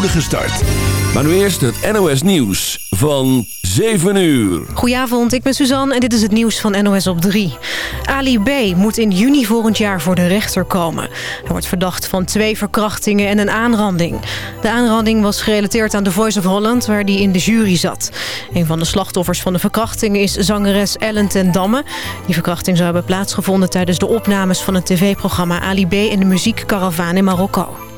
start. Maar nu eerst het NOS Nieuws van 7 uur. Goedenavond, ik ben Suzanne en dit is het nieuws van NOS op 3. Ali B. moet in juni volgend jaar voor de rechter komen. Hij wordt verdacht van twee verkrachtingen en een aanranding. De aanranding was gerelateerd aan The Voice of Holland, waar hij in de jury zat. Een van de slachtoffers van de verkrachtingen is zangeres Ellen ten Damme. Die verkrachting zou hebben plaatsgevonden tijdens de opnames van het tv-programma Ali B. en de muziekkaravaan in Marokko.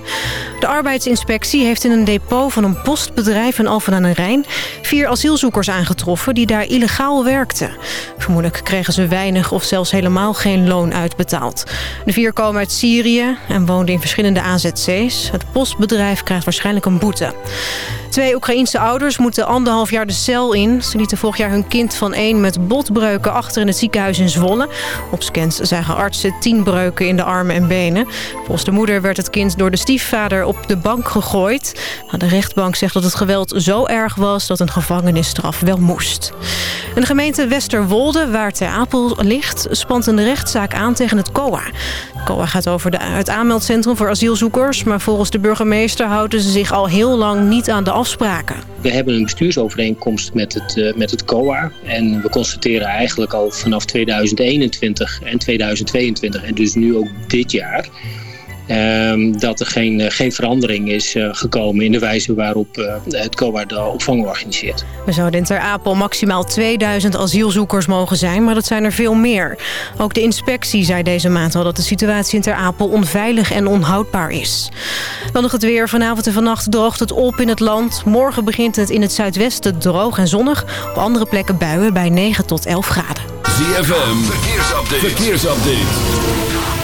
De arbeidsinspectie heeft in een depot van een postbedrijf in Alphen aan de Rijn... vier asielzoekers aangetroffen die daar illegaal werkten. Vermoedelijk kregen ze weinig of zelfs helemaal geen loon uitbetaald. De vier komen uit Syrië en woonden in verschillende AZC's. Het postbedrijf krijgt waarschijnlijk een boete. Twee Oekraïense ouders moeten anderhalf jaar de cel in. Ze lieten vorig jaar hun kind van één met botbreuken achter in het ziekenhuis in Zwolle. Op scans zagen artsen tien breuken in de armen en benen. Volgens de moeder werd het kind door de op de bank gegooid. De rechtbank zegt dat het geweld zo erg was dat een gevangenisstraf wel moest. En de gemeente Westerwolde, waar Ter Apel ligt, spant een rechtszaak aan tegen het COA. COA gaat over het aanmeldcentrum voor asielzoekers... maar volgens de burgemeester houden ze zich al heel lang niet aan de afspraken. We hebben een bestuursovereenkomst met het, uh, met het COA. En we constateren eigenlijk al vanaf 2021 en 2022 en dus nu ook dit jaar Um, dat er geen, uh, geen verandering is uh, gekomen in de wijze waarop uh, het COA de opvang organiseert. We zouden in Ter Apel maximaal 2000 asielzoekers mogen zijn, maar dat zijn er veel meer. Ook de inspectie zei deze maand al dat de situatie in Ter Apel onveilig en onhoudbaar is. Dan nog het weer. Vanavond en vannacht droogt het op in het land. Morgen begint het in het zuidwesten droog en zonnig. Op andere plekken buien bij 9 tot 11 graden. ZFM, verkeersupdate. verkeersupdate.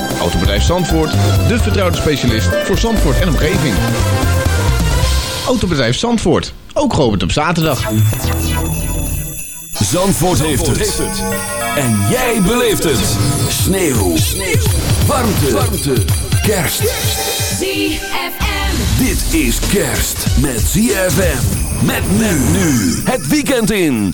Autobedrijf Zandvoort, de vertrouwde specialist voor Zandvoort en omgeving. Autobedrijf Zandvoort, ook geopend op zaterdag. Zandvoort, heeft, het. En jij beleeft het. Sneeuw. Sneeuw. Warmte. Warmte. Kerst. ZFM. Dit is kerst met ZFM. Met men nu. Het weekend in.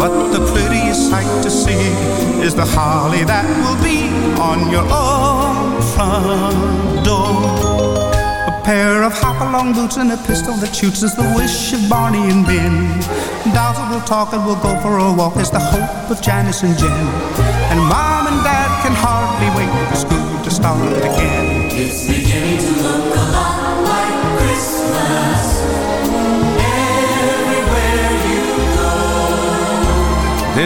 But the prettiest sight to see is the holly that will be on your own front door. A pair of hop-along boots and a pistol that shoots is the wish of Barney and Ben. That will talk and we'll go for a walk is the hope of Janice and Jen. And Mom and Dad can hardly wait for school to start again. It's beginning to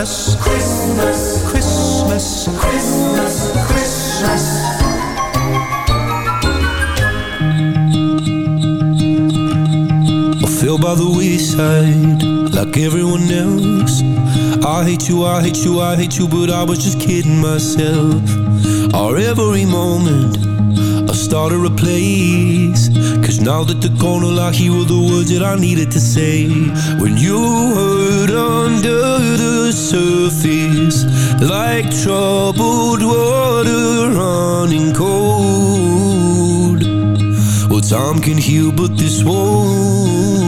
Christmas, Christmas, Christmas, Christmas, Christmas. Fell by the wayside, like everyone else. I hate you, I hate you, I hate you, but I was just kidding myself. Our every moment Start a place Cause now that the corner locked Here were the words that I needed to say. When you heard under the surface Like troubled water running cold. Well, time can heal but this won't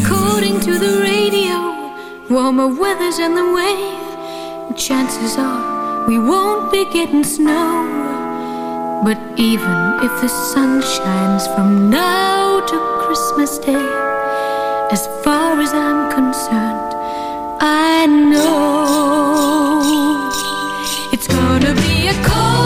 According to the radio, warmer weather's on the way. Chances are we won't be getting snow. But even if the sun shines from now to Christmas Day, as far as I'm concerned, I know it's gonna be a cold.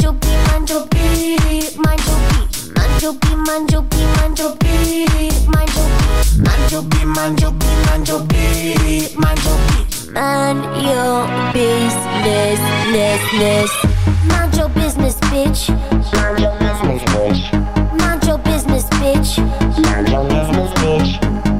Manjo B, Manjo B, Manjo B, Manjo B, Manjo B, Manjo. Man your business, ness, ness. Mind your business, bitch. Mind your business, bitch. Mind your business, bitch. Mind your business, bitch.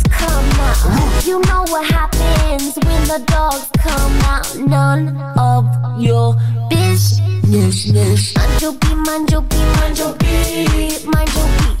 come out. You know what happens when the dogs come out. None of your business. Mind your be, mind your be, mind your be, mind your be.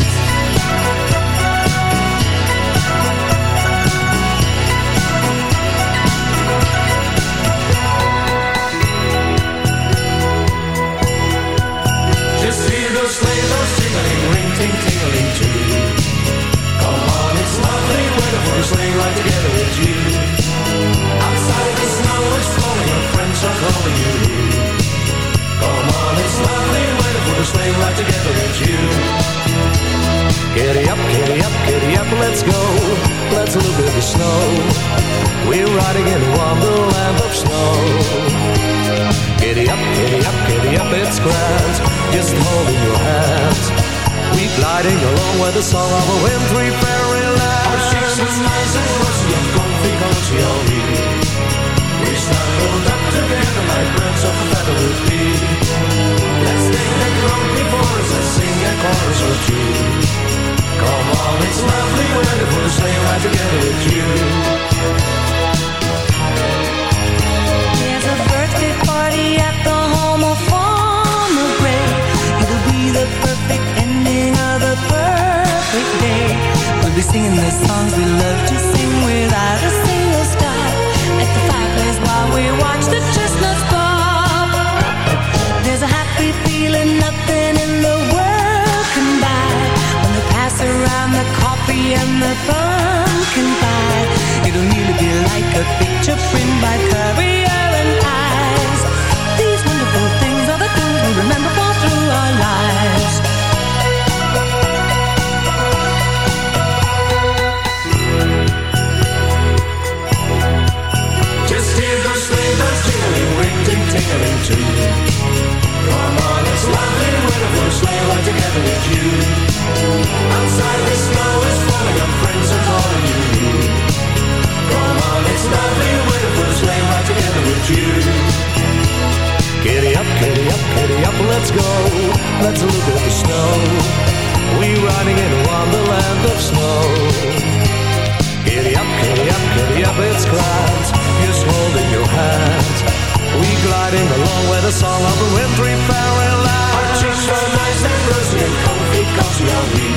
Weather for a sleigh ride together with you. Outside the snow is falling, your friends are calling you. Come on, it's lovely weather for sleigh ride together with you. Giddy up, giddy up, giddy up, let's go. Let's look at the snow. We're riding in a wonderland of snow. Giddy up, giddy up, giddy up, it's grand. Just holding your hand. We gliding along with the song of a wintry fairyland. Are we. Snuggled up together like birds of a feather would be. Let's take the road before us and sing a chorus or two. Come on, it's lovely weather for a sleigh ride together with you. There's a birthday party at the home of Farmer Gray. It'll be the perfect ending of the perfect day. We'll be singing the songs we love to sing without a single stop. At the fireplace while we watch the chestnuts pop. There's a happy feeling nothing in the world can buy. When they pass around the coffee and the pumpkin pie. It'll really be like a picture print by Currier and Ives. These wonderful things months, something tickling too. Come on, it's lovely weather for a sleigh ride together with you. Outside the snow is falling and friends are calling you. Come on, it's lovely weather for a sleigh ride together with you. Giddy up, giddy up, giddy up, let's go. Let's look at the snow. We're riding in a wonderland of snow. Giddy up, giddy up, giddy up, it's clouds Just holding your hands we gliding along with the song of the wintry fairyland. Our cheeks are nice and rosy and comfy cause we are we.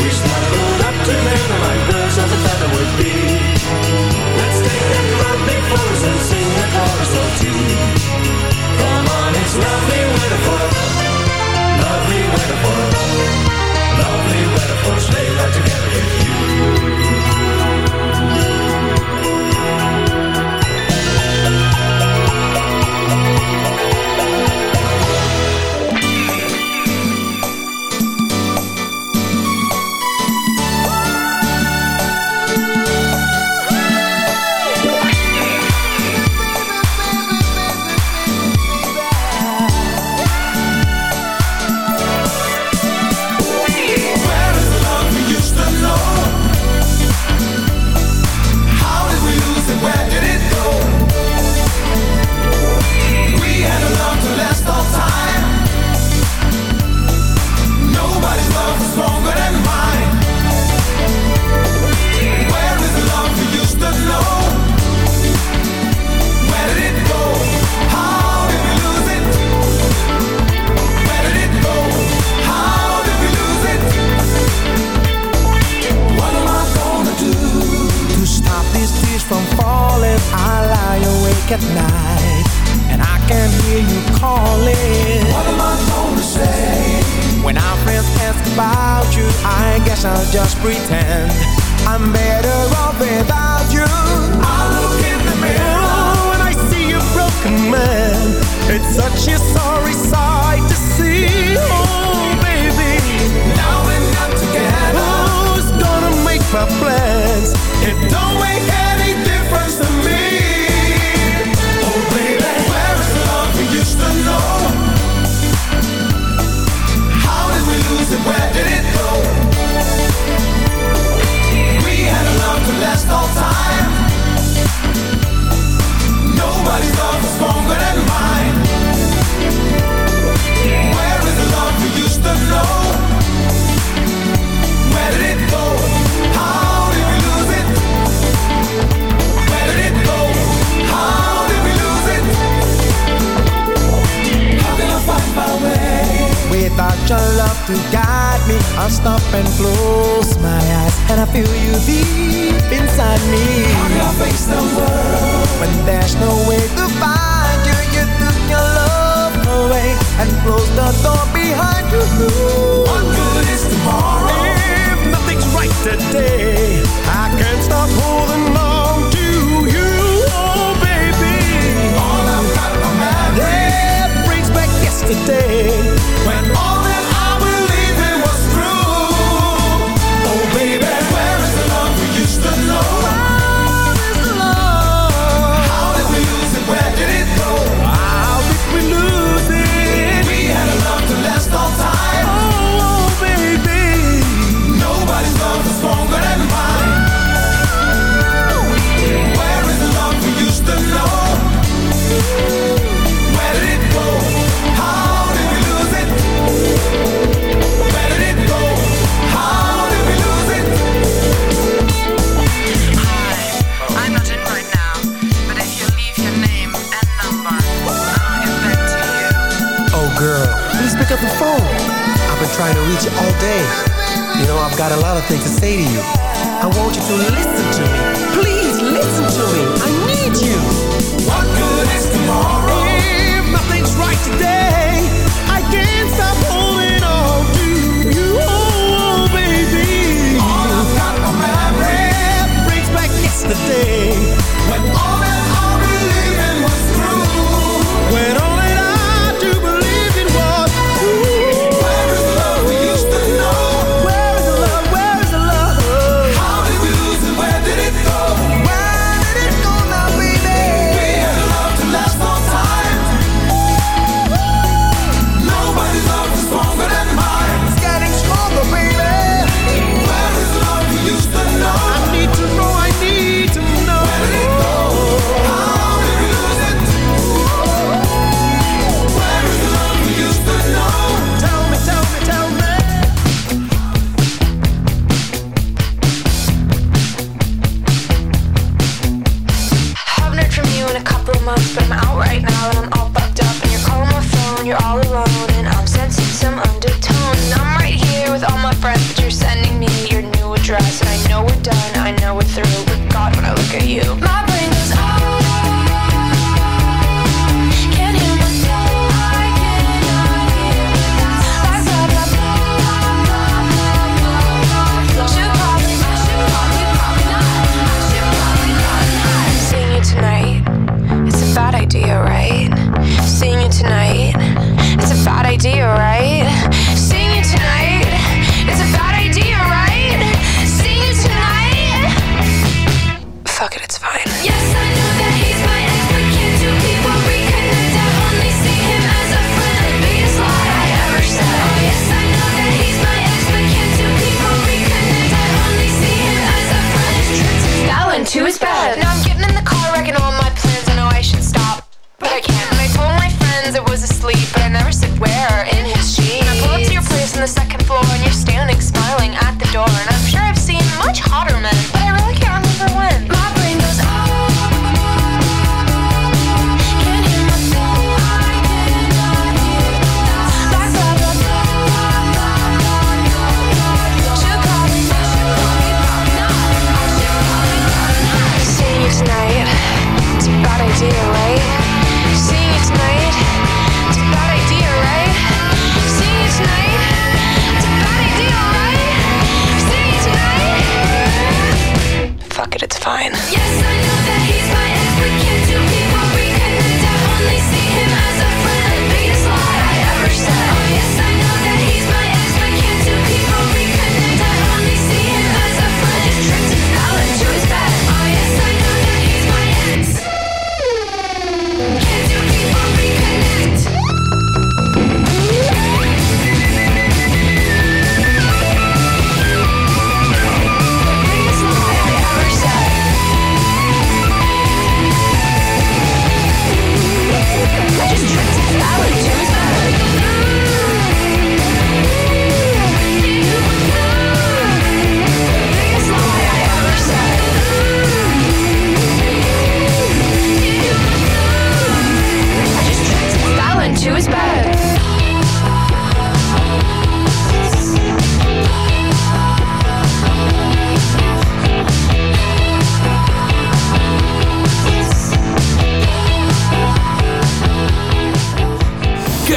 We snuggled up to them like birds of a feather would be. Let's take that round before us and sing the chorus of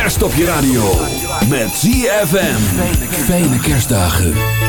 Kerst op radio. Met ZFM. Fijne kerstdagen.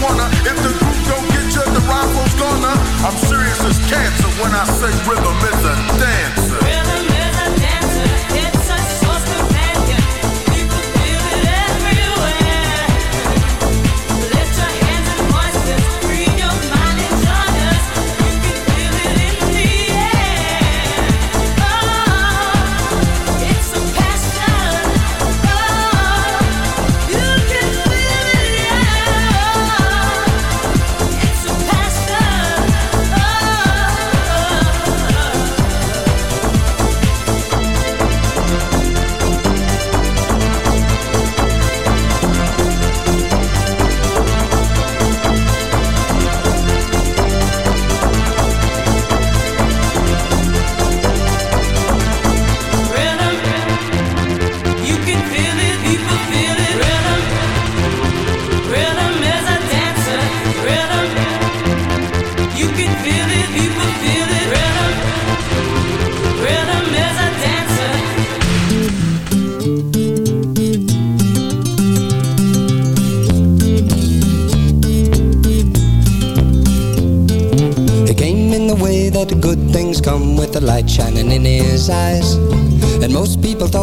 corner. If the group don't get you, the rival's gonna. I'm serious as cancer when I say rhythm is.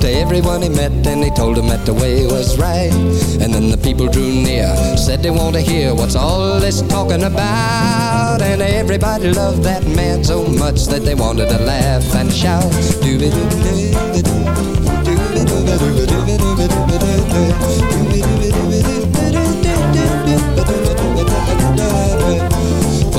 to everyone he met and he told them that the way was right. And then the people drew near, said they want to hear what's all this talking about. And everybody loved that man so much that they wanted to laugh and shout.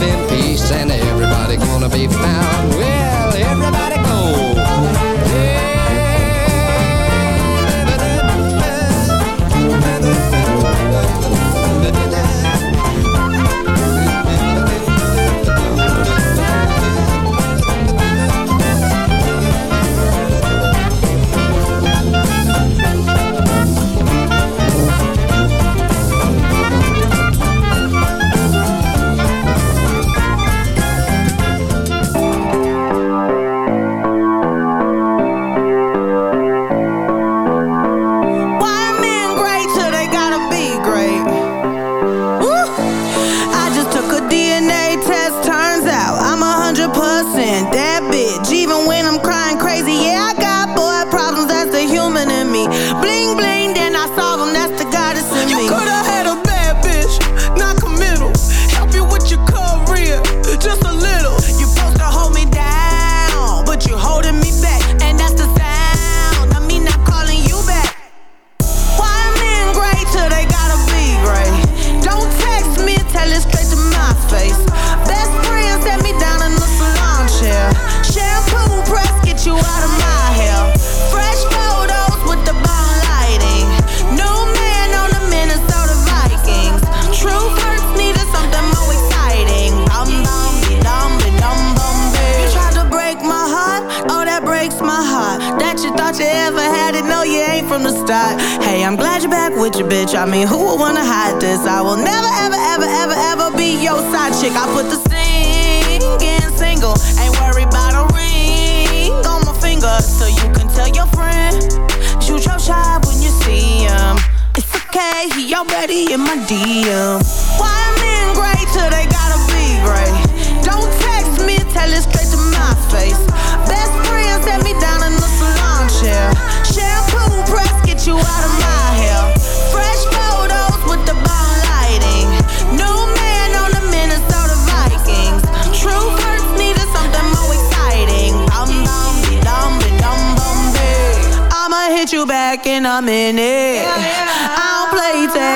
Live in peace. And everybody gonna be found. Well, already in my DM. Why men great till they gotta be great? Don't text me, tell it straight to my face. Best friend set me down in the salon chair. Shampoo press, get you out of my hair. Fresh photos with the bomb lighting. New man on the Minnesota Vikings. True first needed something more exciting. Bum bum dum dum bum. I'ma hit you back in a minute. I don't